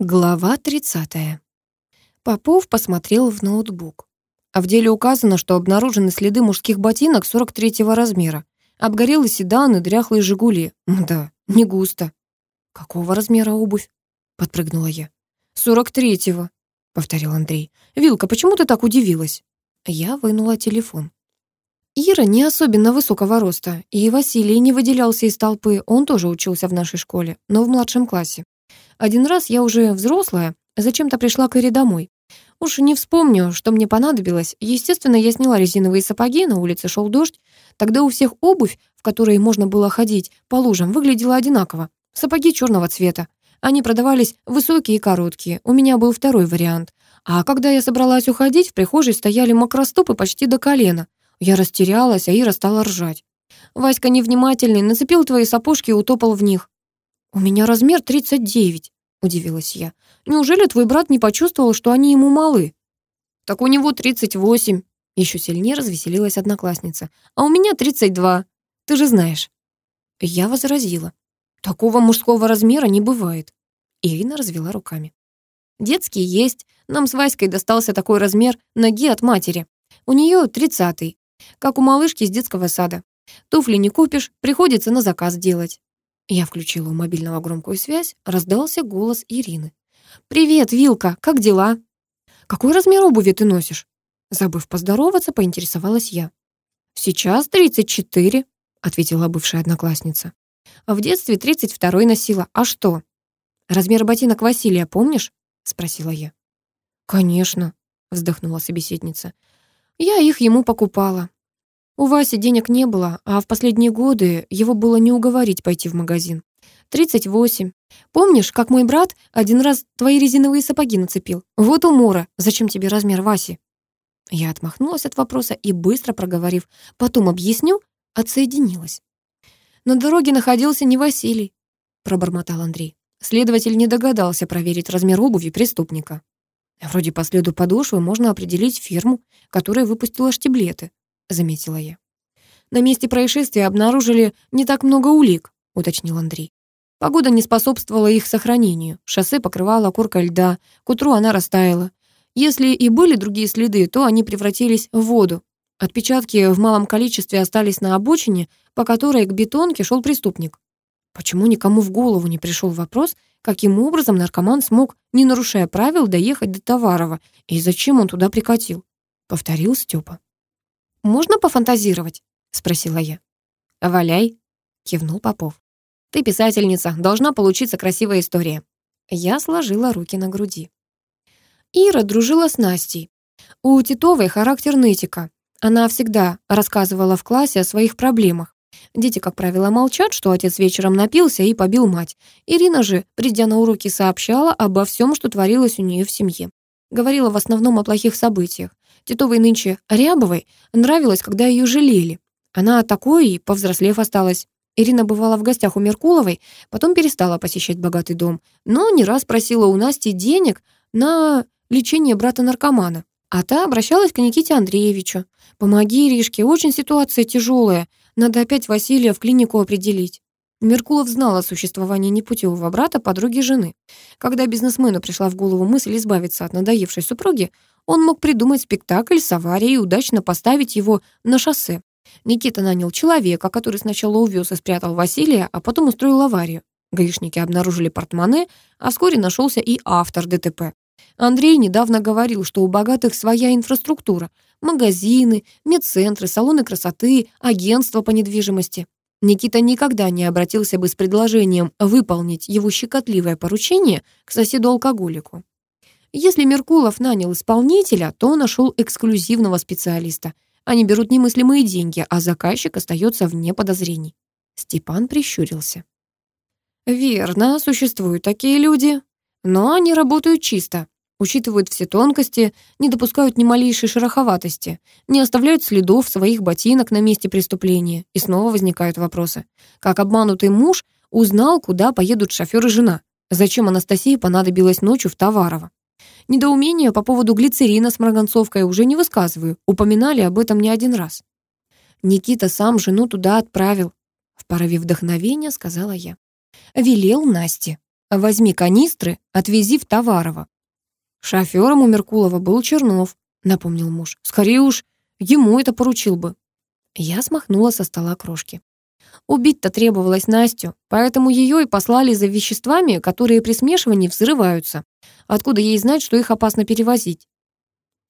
Глава 30. Попов посмотрел в ноутбук. А в деле указано, что обнаружены следы мужских ботинок 43-го размера. Обгорелый седан и дряхлые «Жигули». Да, не густо. «Какого размера обувь?» — подпрыгнула я. «Сорок третьего», — повторил Андрей. «Вилка, почему ты так удивилась?» Я вынула телефон. Ира не особенно высокого роста, и Василий не выделялся из толпы, он тоже учился в нашей школе, но в младшем классе. Один раз я уже взрослая, зачем-то пришла к Ире домой. Уж не вспомню, что мне понадобилось. Естественно, я сняла резиновые сапоги, на улице шел дождь. Тогда у всех обувь, в которой можно было ходить по лужам, выглядела одинаково. Сапоги черного цвета. Они продавались высокие и короткие. У меня был второй вариант. А когда я собралась уходить, в прихожей стояли мокростопы почти до колена. Я растерялась, а Ира стала ржать. «Васька невнимательный, нацепил твои сапожки и утопал в них. «У меня размер 39», — удивилась я. «Неужели твой брат не почувствовал, что они ему малы?» «Так у него 38», — еще сильнее развеселилась одноклассница. «А у меня 32, ты же знаешь». Я возразила. «Такого мужского размера не бывает». Ирина развела руками. «Детский есть. Нам с Васькой достался такой размер ноги от матери. У нее тридцатый, как у малышки из детского сада. Туфли не купишь, приходится на заказ делать. Я включила у мобильного громкую связь, раздался голос Ирины. «Привет, Вилка, как дела?» «Какой размер обуви ты носишь?» Забыв поздороваться, поинтересовалась я. «Сейчас 34», — ответила бывшая одноклассница. «В детстве 32-й носила. А что?» «Размер ботинок Василия помнишь?» — спросила я. «Конечно», — вздохнула собеседница. «Я их ему покупала. У Васи денег не было, а в последние годы его было не уговорить пойти в магазин. 38. Помнишь, как мой брат один раз твои резиновые сапоги нацепил? Вот умора. Зачем тебе размер, Васи? Я отмахнулась от вопроса и, быстро проговорив, потом объясню, отсоединилась. На дороге находился не Василий, пробормотал Андрей. Следователь не догадался проверить размер обуви преступника. Вроде по следу подошвы можно определить фирму, которая выпустила штиблеты. — заметила я. «На месте происшествия обнаружили не так много улик», — уточнил Андрей. Погода не способствовала их сохранению. Шоссе покрывала корка льда, к утру она растаяла. Если и были другие следы, то они превратились в воду. Отпечатки в малом количестве остались на обочине, по которой к бетонке шел преступник. Почему никому в голову не пришел вопрос, каким образом наркоман смог, не нарушая правил, доехать до Товарова, и зачем он туда прикатил? Повторил Степа можно пофантазировать?» — спросила я. «Валяй», — кивнул Попов. «Ты писательница, должна получиться красивая история». Я сложила руки на груди. Ира дружила с Настей. У Титовой характер нытика. Она всегда рассказывала в классе о своих проблемах. Дети, как правило, молчат, что отец вечером напился и побил мать. Ирина же, придя на уроки, сообщала обо всем, что творилось у нее в семье. Говорила в основном о плохих событиях. Титовой нынче Рябовой нравилось, когда ее жалели. Она такой и, повзрослев, осталась. Ирина бывала в гостях у Меркуловой, потом перестала посещать богатый дом, но не раз просила у Насти денег на лечение брата-наркомана. А та обращалась к Никите Андреевичу. «Помоги, Иришке, очень ситуация тяжелая. Надо опять Василия в клинику определить». Меркулов знал о существовании непутевого брата подруги жены. Когда бизнесмену пришла в голову мысль избавиться от надоевшей супруги, он мог придумать спектакль с аварией и удачно поставить его на шоссе. Никита нанял человека, который сначала увез и спрятал Василия, а потом устроил аварию. Гаишники обнаружили портмоне, а вскоре нашелся и автор ДТП. Андрей недавно говорил, что у богатых своя инфраструктура – магазины, медцентры, салоны красоты, агентства по недвижимости. Никита никогда не обратился бы с предложением выполнить его щекотливое поручение к соседу-алкоголику. Если Меркулов нанял исполнителя, то нашел эксклюзивного специалиста. Они берут немыслимые деньги, а заказчик остается вне подозрений. Степан прищурился. «Верно, существуют такие люди. Но они работают чисто учитывают все тонкости, не допускают ни малейшей шероховатости, не оставляют следов своих ботинок на месте преступления. И снова возникают вопросы. Как обманутый муж узнал, куда поедут шофер и жена? Зачем Анастасии понадобилось ночью в Товарово? Недоумение по поводу глицерина с марганцовкой уже не высказываю, упоминали об этом не один раз. Никита сам жену туда отправил. В порыве вдохновения сказала я. Велел Насте. Возьми канистры, отвези в Товарово. «Шофером у Меркулова был Чернов», — напомнил муж. «Скорее уж, ему это поручил бы». Я смахнула со стола крошки. Убить-то требовалось Настю, поэтому ее и послали за веществами, которые при смешивании взрываются. Откуда ей знать, что их опасно перевозить?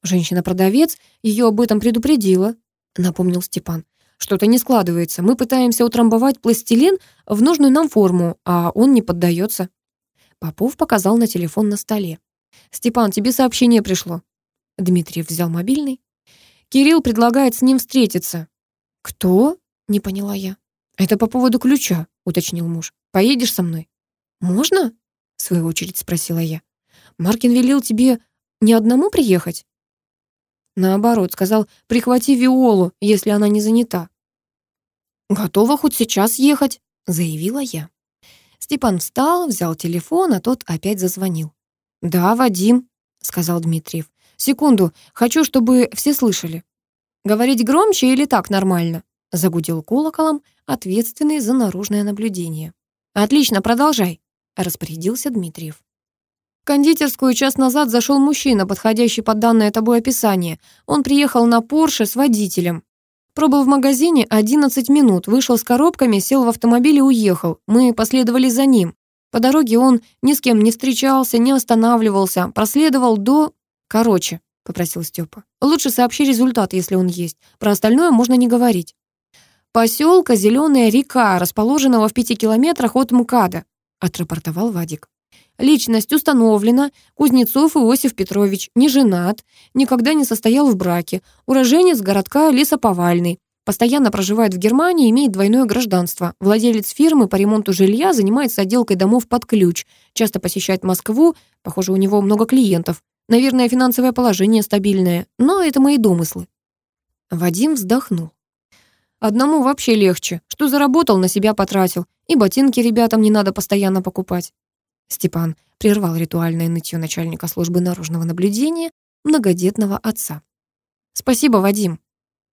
Женщина-продавец ее об этом предупредила, напомнил Степан. Что-то не складывается. Мы пытаемся утрамбовать пластилин в нужную нам форму, а он не поддается. Попов показал на телефон на столе. «Степан, тебе сообщение пришло». Дмитрий взял мобильный. «Кирилл предлагает с ним встретиться». «Кто?» — не поняла я. «Это по поводу ключа», — уточнил муж. «Поедешь со мной?» «Можно?» — в свою очередь спросила я. «Маркин велел тебе не одному приехать?» Наоборот, сказал, прихвати Виолу, если она не занята. «Готова хоть сейчас ехать», — заявила я. Степан встал, взял телефон, а тот опять зазвонил. «Да, Вадим», — сказал Дмитриев. «Секунду, хочу, чтобы все слышали». «Говорить громче или так нормально?» — загудел колоколом, ответственный за наружное наблюдение. «Отлично, продолжай», — распорядился Дмитриев. В кондитерскую час назад зашел мужчина, подходящий под данное тобой описание. Он приехал на Порше с водителем. Пробыл в магазине 11 минут, вышел с коробками, сел в автомобиль и уехал. Мы последовали за ним. По дороге он ни с кем не встречался, не останавливался, проследовал до... Короче, попросил Степа. Лучше сообщи результат, если он есть. Про остальное можно не говорить. Поселка Зеленая река, расположенного в пяти километрах от МКАДа, отрапортовал Вадик. Личность установлена. Кузнецов Иосиф Петрович не женат, никогда не состоял в браке, уроженец городка Лесоповальный, Постоянно проживает в Германии, имеет двойное гражданство. Владелец фирмы по ремонту жилья занимается отделкой домов под ключ. Часто посещает Москву. Похоже, у него много клиентов. Наверное, финансовое положение стабильное. Но это мои домыслы. Вадим вздохнул. Одному вообще легче. Что заработал, на себя потратил. И ботинки ребятам не надо постоянно покупать. Степан прервал ритуальное нытье начальника службы наружного наблюдения, многодетного отца. «Спасибо, Вадим»,